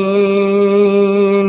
النادمين